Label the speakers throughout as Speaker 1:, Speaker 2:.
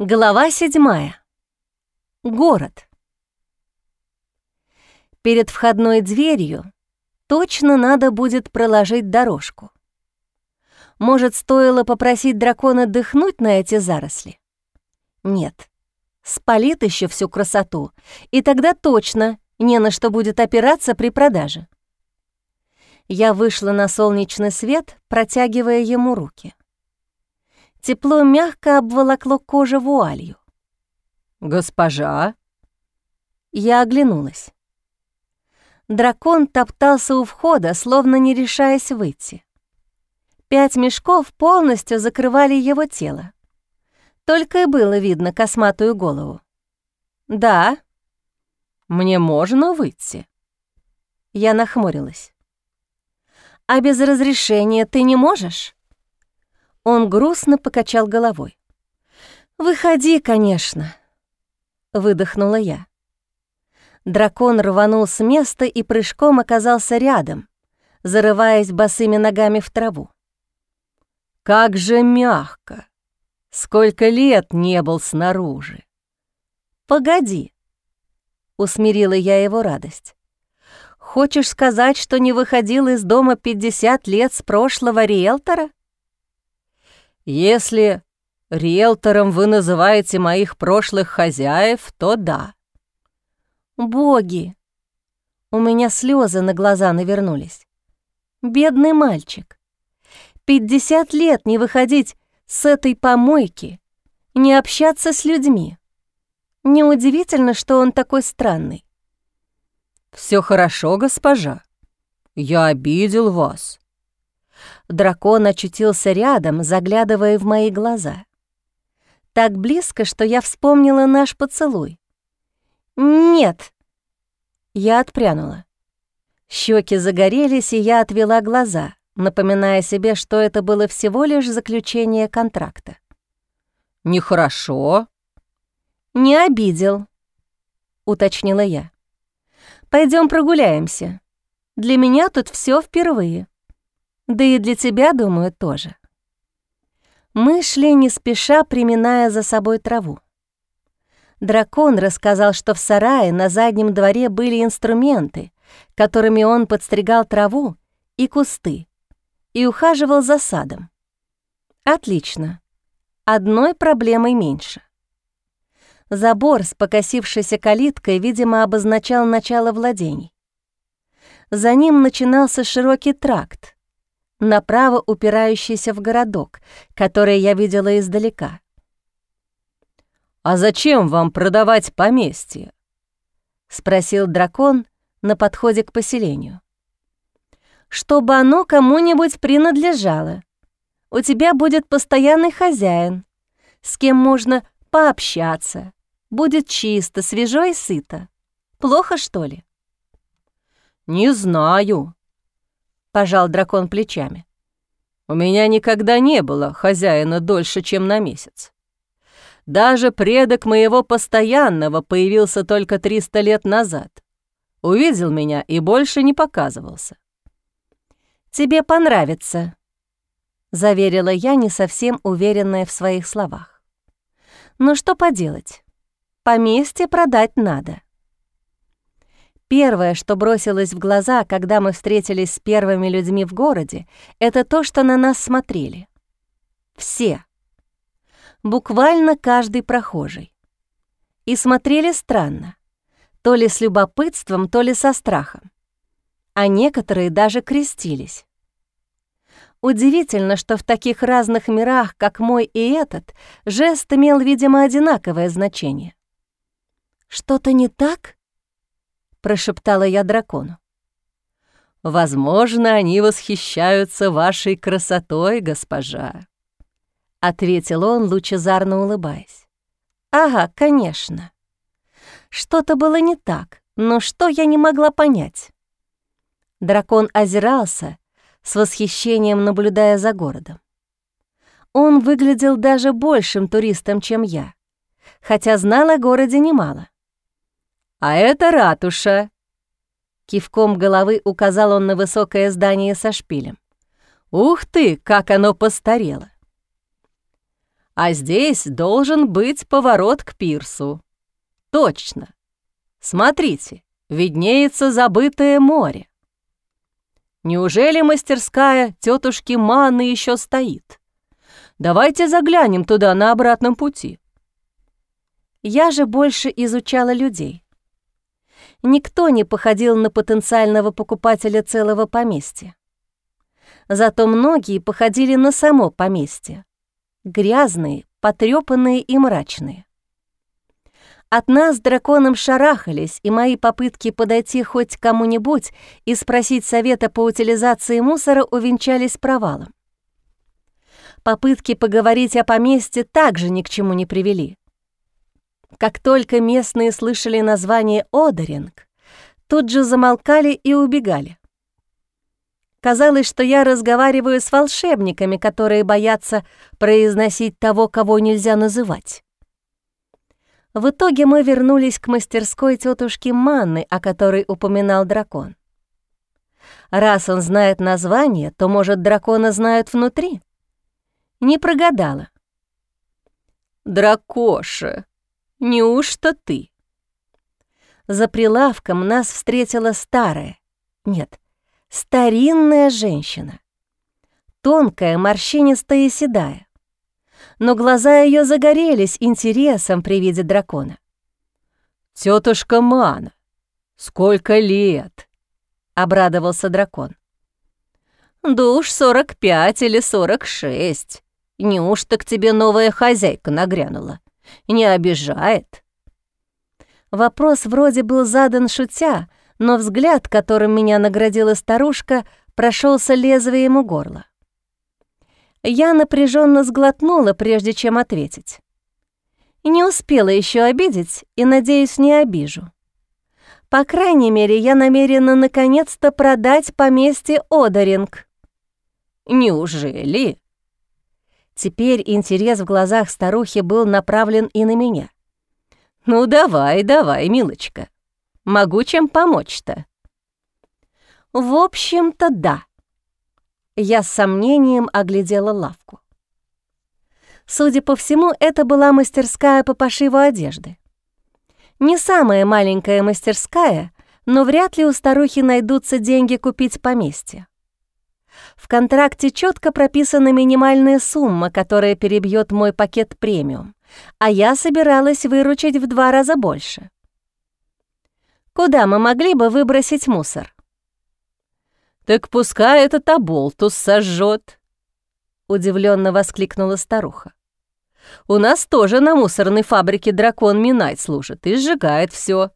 Speaker 1: Глава седьмая. Город. Перед входной дверью точно надо будет проложить дорожку. Может, стоило попросить дракона дыхнуть на эти заросли? Нет. Спалит еще всю красоту, и тогда точно не на что будет опираться при продаже. Я вышла на солнечный свет, протягивая ему руки. Тепло мягко обволокло кожу вуалью.
Speaker 2: «Госпожа?»
Speaker 1: Я оглянулась. Дракон топтался у входа, словно не решаясь выйти. Пять мешков полностью закрывали его тело. Только и было видно косматую голову. «Да».
Speaker 2: «Мне можно выйти?»
Speaker 1: Я нахмурилась. «А без разрешения ты не можешь?» Он грустно покачал головой. «Выходи, конечно», — выдохнула я. Дракон рванул с места и прыжком оказался рядом, зарываясь босыми ногами в траву.
Speaker 2: «Как же мягко! Сколько лет не был снаружи!»
Speaker 1: «Погоди!» — усмирила я его радость. «Хочешь сказать, что не выходил из дома 50 лет с прошлого риэлтора?»
Speaker 2: Если риэлтором вы называете моих прошлых хозяев, то да.
Speaker 1: Боги! У меня слезы на глаза навернулись. Бедный мальчик. Пятьдесят лет не выходить с этой помойки, не общаться с людьми. Неудивительно, что он такой странный.
Speaker 2: Все хорошо, госпожа. Я обидел вас.
Speaker 1: Дракон очутился рядом, заглядывая в мои глаза. Так близко, что я вспомнила наш поцелуй. «Нет!» Я отпрянула. Щеки загорелись, и я отвела глаза, напоминая себе, что это было всего лишь заключение контракта.
Speaker 2: «Нехорошо?»
Speaker 1: «Не обидел», — уточнила я. Пойдем прогуляемся. Для меня тут все впервые». Да и для тебя, думаю, тоже. Мы шли не спеша, приминая за собой траву. Дракон рассказал, что в сарае на заднем дворе были инструменты, которыми он подстригал траву и кусты и ухаживал за садом. Отлично. Одной проблемой меньше. Забор с покосившейся калиткой, видимо, обозначал начало владений. За ним начинался широкий тракт, направо упирающийся в городок, который я видела издалека.
Speaker 2: «А зачем вам продавать поместье?» — спросил дракон на подходе к поселению.
Speaker 1: «Чтобы оно кому-нибудь принадлежало. У тебя будет постоянный хозяин, с кем можно пообщаться. Будет чисто, свежо и сыто. Плохо, что ли?»
Speaker 2: «Не знаю», пожал дракон плечами. У меня никогда не было хозяина дольше, чем на месяц. Даже предок моего постоянного появился только 300 лет назад. Увидел меня и больше не показывался.
Speaker 1: «Тебе понравится», — заверила я, не совсем уверенная в своих словах. «Но что поделать? Поместье продать надо. Первое, что бросилось в глаза, когда мы встретились с первыми людьми в городе, это то, что на нас смотрели. Все. Буквально каждый прохожий. И смотрели странно. То ли с любопытством, то ли со страхом. А некоторые даже крестились. Удивительно, что в таких разных мирах, как мой и этот, жест имел, видимо, одинаковое значение. «Что-то не так?» Прошептала я дракону.
Speaker 2: «Возможно, они восхищаются вашей красотой, госпожа», — ответил он, лучезарно улыбаясь.
Speaker 1: «Ага, конечно. Что-то было не так, но что я не могла понять?» Дракон озирался, с восхищением наблюдая за городом. Он выглядел даже большим туристом, чем я, хотя знал о городе немало.
Speaker 2: «А это ратуша!»
Speaker 1: Кивком головы указал он на высокое здание со шпилем.
Speaker 2: «Ух ты, как оно постарело!» А здесь должен быть поворот к пирсу. Точно. Смотрите, виднеется забытое море. Неужели мастерская тетушки Манны еще стоит? Давайте заглянем туда на обратном пути.
Speaker 1: Я же больше изучала людей. Никто не походил на потенциального покупателя целого поместья. Зато многие походили на само поместье. Грязные, потрёпанные и мрачные. От нас драконом шарахались, и мои попытки подойти хоть к кому-нибудь и спросить совета по утилизации мусора увенчались провалом. Попытки поговорить о поместье также ни к чему не привели. Как только местные слышали название Одеринг, тут же замолкали и убегали. Казалось, что я разговариваю с волшебниками, которые боятся произносить того, кого нельзя называть. В итоге мы вернулись к мастерской тетушки Манны, о которой упоминал дракон. Раз он знает название, то, может, дракона знают внутри? Не прогадала.
Speaker 2: «Дракоша, неужто ты?»
Speaker 1: За прилавком нас встретила старая, нет, старинная женщина. Тонкая, морщинистая и седая. Но глаза ее загорелись интересом при виде дракона.
Speaker 2: Тетушка Мана, сколько лет?» — обрадовался дракон.
Speaker 1: «Да уж сорок пять или сорок шесть. Неужто к тебе новая хозяйка нагрянула? Не обижает?» Вопрос вроде был задан шутя, но взгляд, которым меня наградила старушка, прошелся лезвием у горла. Я напряженно сглотнула, прежде чем ответить. Не успела еще обидеть и, надеюсь, не обижу. По крайней мере, я намерена наконец-то продать поместье Одаринг.
Speaker 2: Неужели?
Speaker 1: Теперь интерес в глазах старухи был направлен и на меня.
Speaker 2: «Ну давай, давай, милочка. Могу чем помочь-то?»
Speaker 1: «В общем-то, да». Я с сомнением оглядела лавку. Судя по всему, это была мастерская по пошиву одежды. Не самая маленькая мастерская, но вряд ли у старухи найдутся деньги купить поместье. В контракте четко прописана минимальная сумма, которая перебьет мой пакет премиум, а я собиралась выручить в два раза больше. Куда мы могли бы выбросить мусор?
Speaker 2: «Так пускай этот оболтус сожжет, удивленно воскликнула старуха. «У нас тоже на мусорной фабрике дракон Минай служит и сжигает все.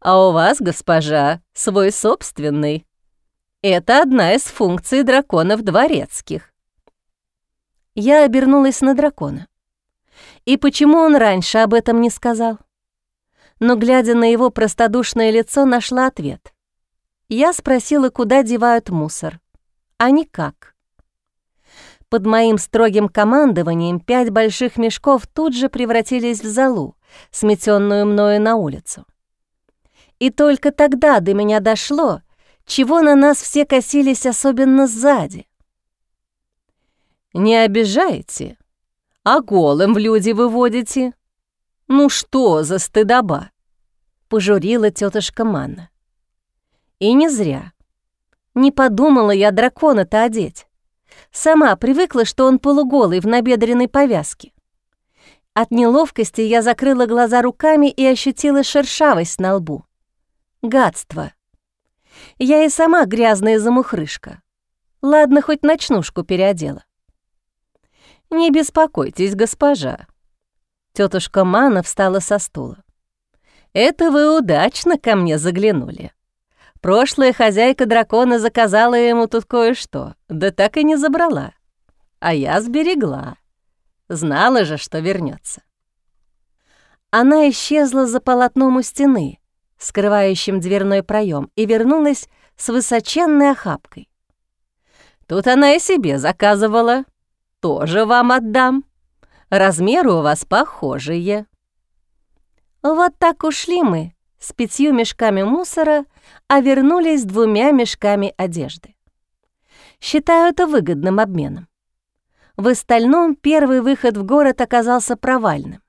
Speaker 2: А у вас, госпожа, свой собственный». Это одна из функций драконов дворецких.
Speaker 1: Я обернулась на дракона. И почему он раньше об этом не сказал? Но, глядя на его простодушное лицо, нашла ответ. Я спросила, куда девают мусор, а никак. Под моим строгим командованием пять больших мешков тут же превратились в залу, сметенную мною на улицу. И только тогда до меня дошло, чего на нас все косились особенно сзади.
Speaker 2: «Не обижайте, а голым в люди выводите. Ну что за стыдоба?» — пожурила тетушка Манна.
Speaker 1: И не зря. Не подумала я дракона-то одеть. Сама привыкла, что он полуголый в набедренной повязке. От неловкости я закрыла глаза руками и ощутила шершавость на лбу. Гадство. Я и сама грязная замухрышка. Ладно, хоть ночнушку переодела.
Speaker 2: «Не беспокойтесь, госпожа». Тетушка Мана встала со стула. «Это вы удачно ко мне заглянули. Прошлая хозяйка дракона заказала ему тут кое-что, да так и не забрала. А я сберегла. Знала же, что вернется.
Speaker 1: Она исчезла за полотном у стены, скрывающим дверной проем, и вернулась с высоченной охапкой.
Speaker 2: Тут она и себе заказывала. Тоже вам отдам. Размеры у вас похожие.
Speaker 1: Вот так ушли мы с пятью мешками мусора, а вернулись с двумя мешками одежды. Считаю это выгодным обменом. В остальном первый выход в город оказался провальным.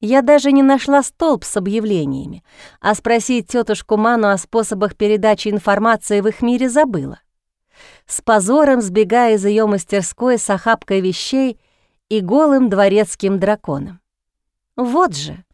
Speaker 1: Я даже не нашла столб с объявлениями, а спросить тетушку Ману о способах передачи информации в их мире забыла. С позором сбегая из ее мастерской с охапкой вещей и голым дворецким драконом. Вот же,